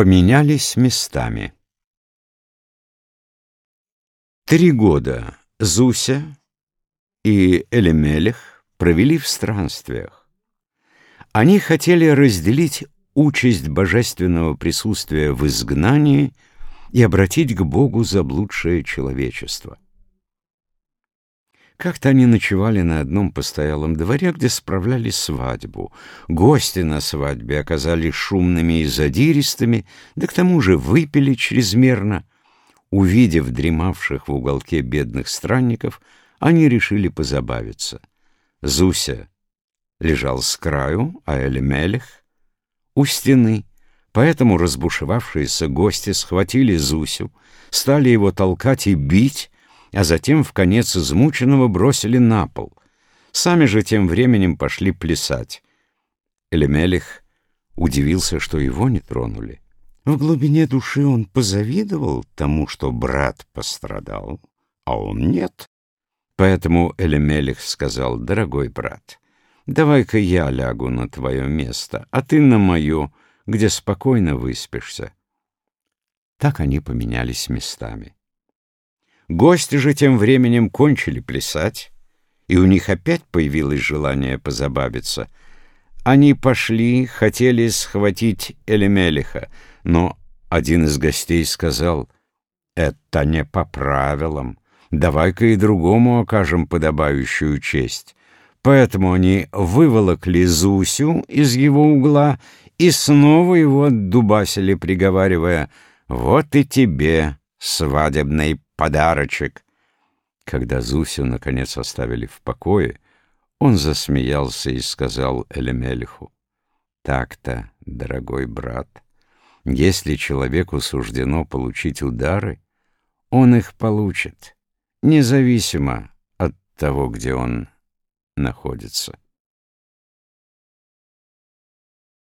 Поменялись местами. Три года Зуся и Элемелех провели в странствиях. Они хотели разделить участь божественного присутствия в изгнании и обратить к Богу заблудшее человечество. Как-то они ночевали на одном постоялом дворе, где справляли свадьбу. Гости на свадьбе оказались шумными и задиристыми, да к тому же выпили чрезмерно. Увидев дремавших в уголке бедных странников, они решили позабавиться. Зуся лежал с краю, а Элемелех — у стены. Поэтому разбушевавшиеся гости схватили Зусю, стали его толкать и бить, а затем в конец измученного бросили на пол. Сами же тем временем пошли плясать. Элемелих удивился, что его не тронули. В глубине души он позавидовал тому, что брат пострадал, а он нет. Поэтому Элемелих сказал, «Дорогой брат, давай-ка я лягу на твое место, а ты на мое, где спокойно выспишься». Так они поменялись местами. Гости же тем временем кончили плясать, и у них опять появилось желание позабавиться. Они пошли, хотели схватить Элемелиха, но один из гостей сказал, «Это не по правилам, давай-ка и другому окажем подобающую честь». Поэтому они выволокли Зусю из его угла и снова его отдубасили, приговаривая, «Вот и тебе, свадебный подарочек. Когда Зусю, наконец, оставили в покое, он засмеялся и сказал Элемельху, «Так-то, дорогой брат, если человеку суждено получить удары, он их получит, независимо от того, где он находится».